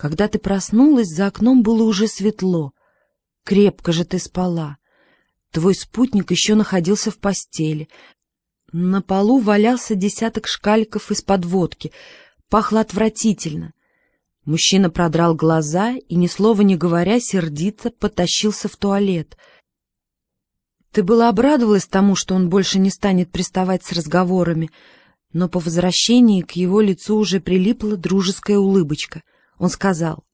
Когда ты проснулась, за окном было уже светло. Крепко же ты спала. Твой спутник еще находился в постели. На полу валялся десяток шкаликов из-под водки. Пахло отвратительно. Мужчина продрал глаза и, ни слова не говоря, сердито потащился в туалет. Ты была обрадовалась тому, что он больше не станет приставать с разговорами, но по возвращении к его лицу уже прилипла дружеская улыбочка. Он сказал,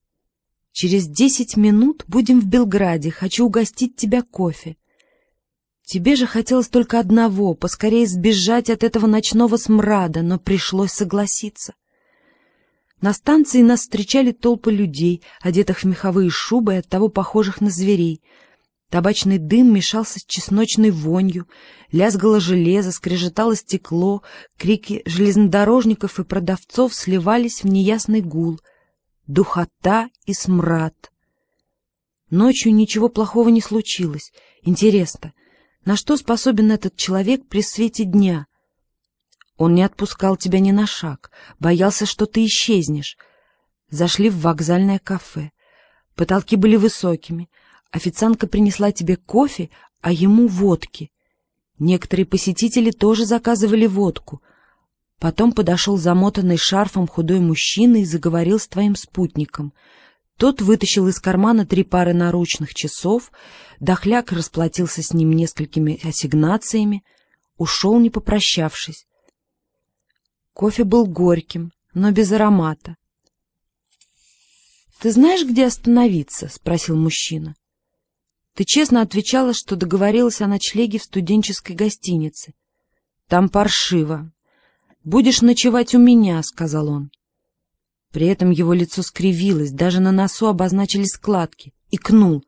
«Через десять минут будем в Белграде, хочу угостить тебя кофе». Тебе же хотелось только одного — поскорее сбежать от этого ночного смрада, но пришлось согласиться. На станции нас встречали толпы людей, одетых в меховые шубы и оттого похожих на зверей. Табачный дым мешался с чесночной вонью, лязгало железо, скрежетало стекло, крики железнодорожников и продавцов сливались в неясный гул. Духота и смрад. Ночью ничего плохого не случилось. Интересно, на что способен этот человек при свете дня? Он не отпускал тебя ни на шаг, боялся, что ты исчезнешь. Зашли в вокзальное кафе. Потолки были высокими. Официантка принесла тебе кофе, а ему водки. Некоторые посетители тоже заказывали водку. Потом подошел замотанный шарфом худой мужчина и заговорил с твоим спутником — тот вытащил из кармана три пары наручных часов, дохляк расплатился с ним несколькими ассигнациями, ушел, не попрощавшись. Кофе был горьким, но без аромата. — Ты знаешь, где остановиться? — спросил мужчина. — Ты честно отвечала, что договорилась о ночлеге в студенческой гостинице. — Там паршиво. — Будешь ночевать у меня, — сказал он. При этом его лицо скривилось, даже на носу обозначились складки. Икнул.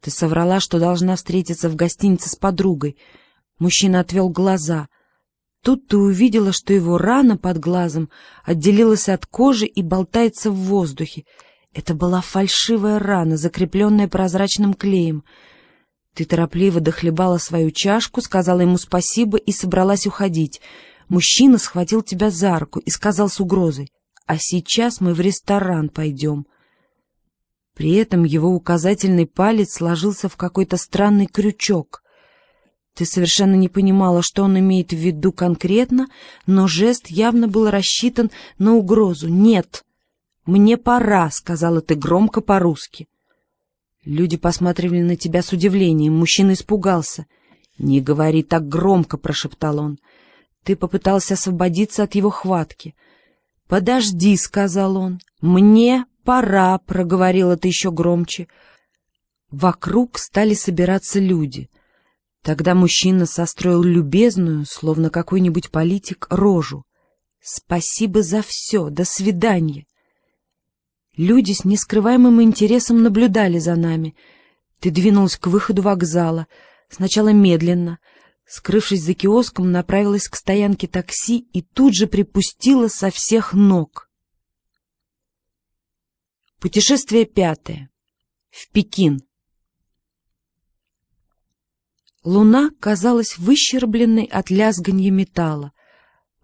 «Ты соврала, что должна встретиться в гостинице с подругой». Мужчина отвел глаза. Тут ты увидела, что его рана под глазом отделилась от кожи и болтается в воздухе. Это была фальшивая рана, закрепленная прозрачным клеем. Ты торопливо дохлебала свою чашку, сказала ему спасибо и собралась уходить. Мужчина схватил тебя за руку и сказал с угрозой а сейчас мы в ресторан пойдем. При этом его указательный палец сложился в какой-то странный крючок. Ты совершенно не понимала, что он имеет в виду конкретно, но жест явно был рассчитан на угрозу. «Нет, мне пора», — сказала ты громко по-русски. Люди посматривали на тебя с удивлением. Мужчина испугался. «Не говори так громко», — прошептал он. Ты попытался освободиться от его хватки — «Подожди», — сказал он. «Мне пора», — проговорила ты еще громче. Вокруг стали собираться люди. Тогда мужчина состроил любезную, словно какой-нибудь политик, рожу. «Спасибо за все, до свидания». Люди с нескрываемым интересом наблюдали за нами. Ты двинулась к выходу вокзала, сначала медленно — скрывшись за киоском, направилась к стоянке такси и тут же припустила со всех ног. Путешествие пятое. В Пекин. Луна казалась выщербленной от лязганья металла.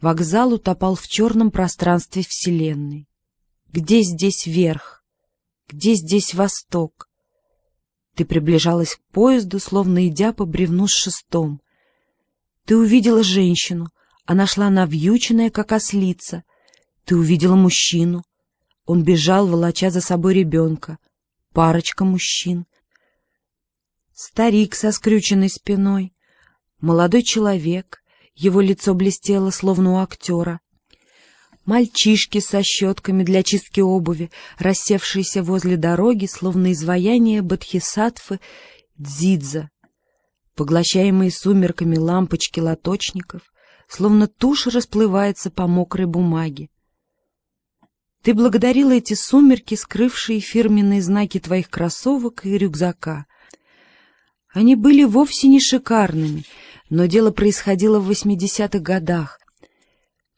Вокзал утопал в черном пространстве Вселенной. Где здесь верх? Где здесь восток? Ты приближалась к поезду, словно идя по бревну с шестом. Ты увидела женщину, она шла навьюченная, как ослица. Ты увидела мужчину. Он бежал, волоча за собой ребенка. Парочка мужчин. Старик со скрюченной спиной. Молодой человек. Его лицо блестело, словно у актера. Мальчишки со щетками для чистки обуви, рассевшиеся возле дороги, словно изваяние Бадхисатфы Дзидза, поглощаемые сумерками лампочки лоточников, словно тушь расплывается по мокрой бумаге. Ты благодарила эти сумерки, скрывшие фирменные знаки твоих кроссовок и рюкзака. Они были вовсе не шикарными, но дело происходило в восьмидесятых годах.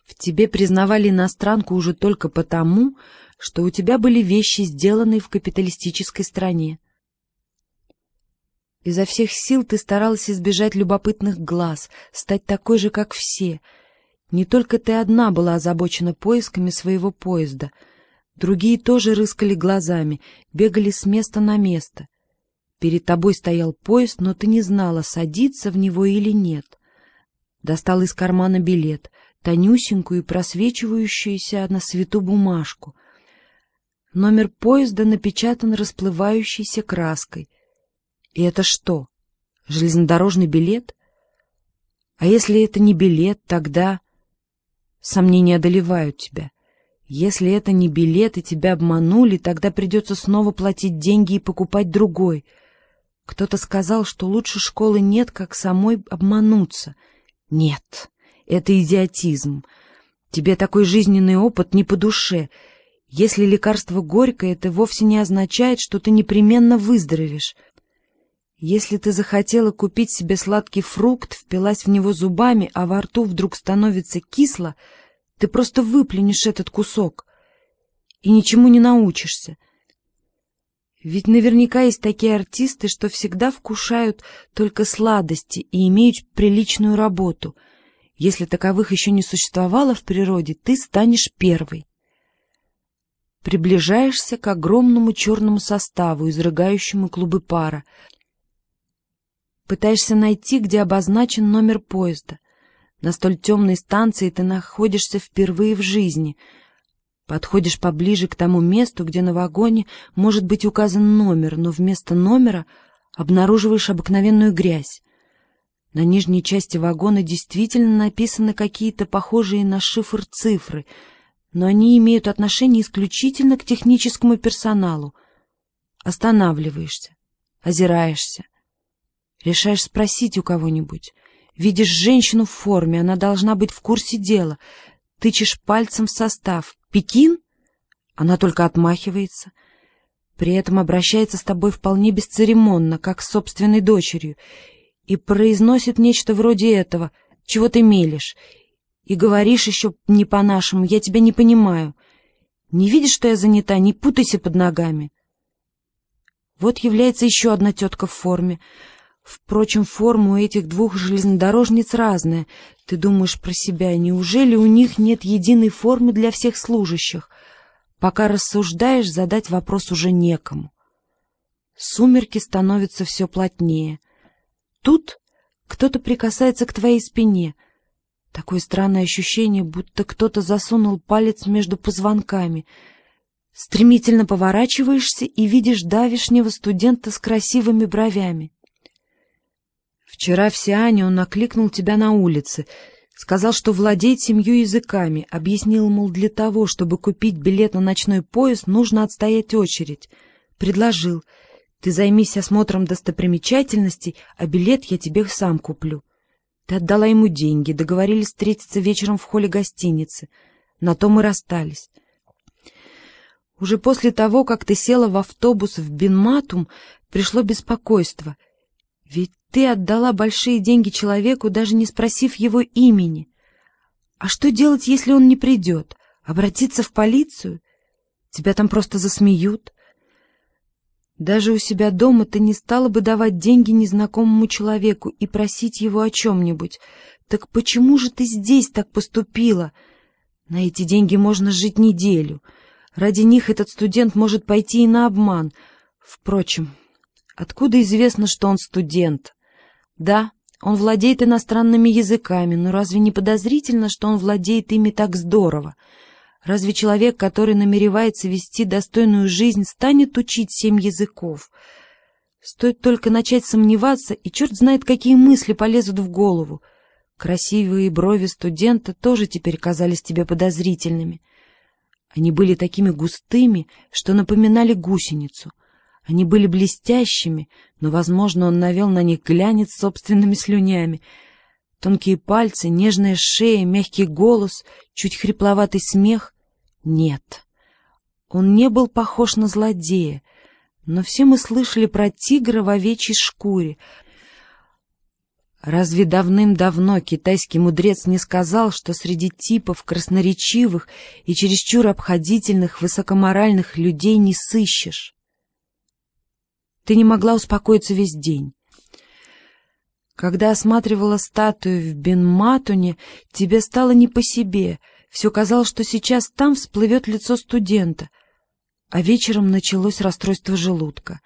В тебе признавали иностранку уже только потому, что у тебя были вещи, сделанные в капиталистической стране. Изо всех сил ты старалась избежать любопытных глаз, стать такой же, как все. Не только ты одна была озабочена поисками своего поезда. Другие тоже рыскали глазами, бегали с места на место. Перед тобой стоял поезд, но ты не знала, садиться в него или нет. Достал из кармана билет, тонюсенькую и просвечивающуюся на свету бумажку. Номер поезда напечатан расплывающейся краской. И это что, железнодорожный билет? А если это не билет, тогда... Сомнения одолевают тебя. Если это не билет и тебя обманули, тогда придется снова платить деньги и покупать другой. Кто-то сказал, что лучше школы нет, как самой обмануться. Нет, это идиотизм. Тебе такой жизненный опыт не по душе. Если лекарство горькое, это вовсе не означает, что ты непременно выздоровеешь. Если ты захотела купить себе сладкий фрукт, впилась в него зубами, а во рту вдруг становится кисло, ты просто выплюнешь этот кусок и ничему не научишься. Ведь наверняка есть такие артисты, что всегда вкушают только сладости и имеют приличную работу. Если таковых еще не существовало в природе, ты станешь первой. Приближаешься к огромному черному составу, изрыгающему клубы пара, Пытаешься найти, где обозначен номер поезда. На столь темной станции ты находишься впервые в жизни. Подходишь поближе к тому месту, где на вагоне может быть указан номер, но вместо номера обнаруживаешь обыкновенную грязь. На нижней части вагона действительно написаны какие-то похожие на шифр цифры, но они имеют отношение исключительно к техническому персоналу. Останавливаешься, озираешься. Решаешь спросить у кого-нибудь. Видишь женщину в форме, она должна быть в курсе дела. Тычешь пальцем в состав. «Пекин?» Она только отмахивается. При этом обращается с тобой вполне бесцеремонно, как с собственной дочерью, и произносит нечто вроде этого «Чего ты мелешь?» И говоришь еще не по-нашему «Я тебя не понимаю». Не видишь, что я занята? Не путайся под ногами. Вот является еще одна тетка в форме — Впрочем, форма у этих двух железнодорожниц разная. Ты думаешь про себя, неужели у них нет единой формы для всех служащих? Пока рассуждаешь, задать вопрос уже некому. Сумерки становятся все плотнее. Тут кто-то прикасается к твоей спине. Такое странное ощущение, будто кто-то засунул палец между позвонками. Стремительно поворачиваешься и видишь давишнего студента с красивыми бровями. Вчера в Сиане он накликнул тебя на улице, сказал, что владеет семью языками, объяснил, мол, для того, чтобы купить билет на ночной поезд, нужно отстоять очередь. Предложил, ты займись осмотром достопримечательностей, а билет я тебе сам куплю. Ты отдала ему деньги, договорились встретиться вечером в холле гостиницы. На то мы расстались. Уже после того, как ты села в автобус в Бенматум, пришло беспокойство. Ведь ты отдала большие деньги человеку, даже не спросив его имени. А что делать, если он не придет? Обратиться в полицию? Тебя там просто засмеют. Даже у себя дома ты не стала бы давать деньги незнакомому человеку и просить его о чем-нибудь. Так почему же ты здесь так поступила? На эти деньги можно жить неделю. Ради них этот студент может пойти и на обман. Впрочем, откуда известно, что он студент? Да, он владеет иностранными языками, но разве не подозрительно, что он владеет ими так здорово? Разве человек, который намеревается вести достойную жизнь, станет учить семь языков? Стоит только начать сомневаться, и черт знает, какие мысли полезут в голову. Красивые брови студента тоже теперь казались тебе подозрительными. Они были такими густыми, что напоминали гусеницу — они были блестящими, но, возможно, он навел на них глянец собственными слюнями. Тонкие пальцы, нежная шея, мягкий голос, чуть хрипловатый смех. Нет, он не был похож на злодея, но все мы слышали про тигра в овечьей шкуре. Разве давным-давно китайский мудрец не сказал, что среди типов красноречивых и чересчур обходительных высокоморальных людей не сыщешь? Ты не могла успокоиться весь день. Когда осматривала статую в Бенматуне, тебе стало не по себе. Все казалось, что сейчас там всплывет лицо студента. а вечером началось расстройство желудка.